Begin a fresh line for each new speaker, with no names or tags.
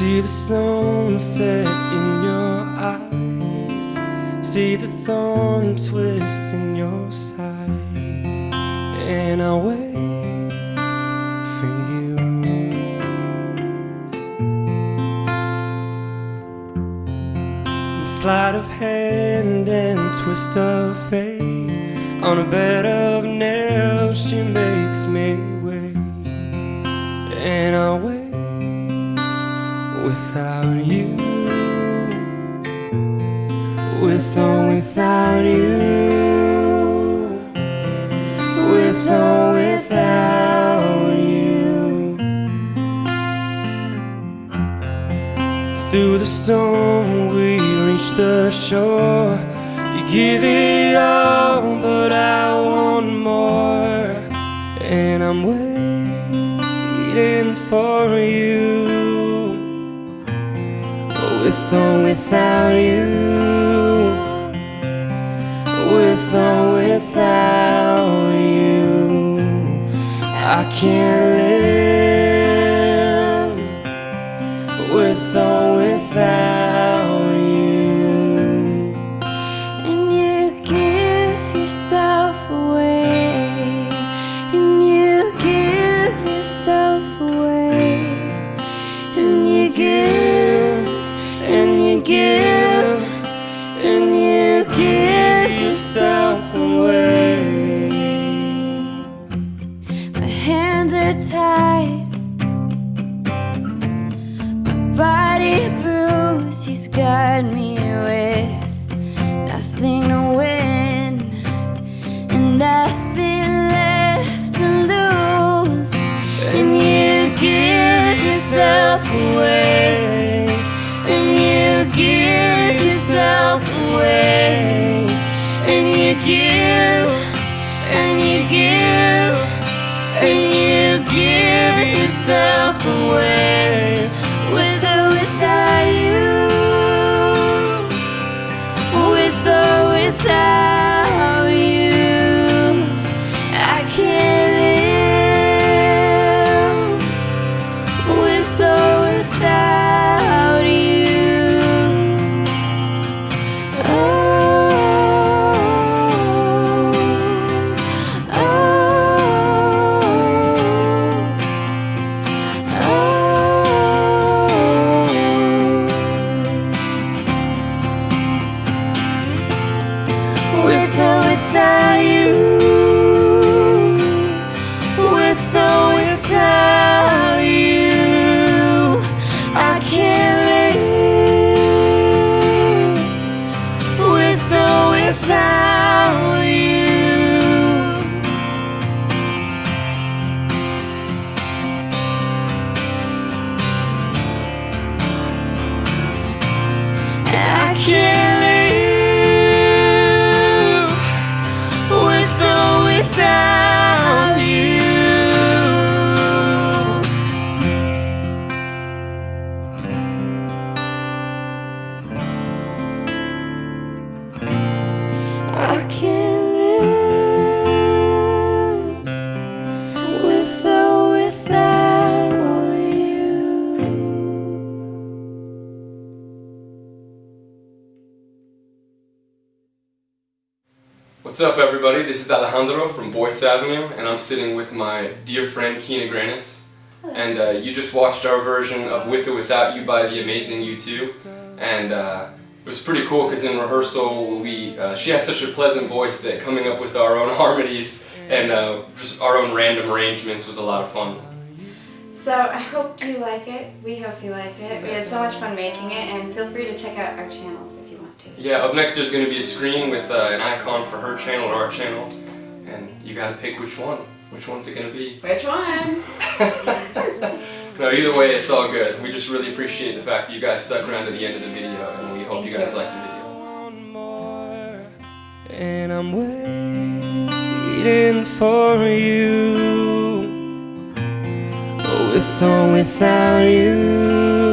See the stone set in your eyes. See the thorn twist in your side. And I wait for you. And sleight of hand and twist of fate. On a bed of nails, she makes me without you. With or without you. With or without you. Through the storm, we reach the shore. You give it all, but I want more. And I'm waiting for you. Or without you. With or without you. I can't
are tied. My body bruised. He's got me with nothing to win and nothing left to lose.
And you give yourself away. Away. Or
What's up, everybody? This is Alejandro from Boyce Avenue, and I'm sitting with my dear friend Kina Grannis. And uh, you just watched our version of With or Without You by the amazing U2. And uh, it was pretty cool because in rehearsal, we uh, she has such a pleasant voice that coming up with our own harmonies and uh, just our own random arrangements was a lot of fun.
So I hope you like it. We hope you like it. We had so much fun making it, and feel free to check out our channels if you want to.
Yeah, up next there's going to be a screen with uh, an icon for her channel or our channel, and you gotta pick which one. Which one's it gonna be?
Which one?
no, either way, it's all good. We just really appreciate the fact that you guys stuck around to the end of the video, and we hope
Thank
you guys
you.
like the video.
and I'm waiting for you. With or without you.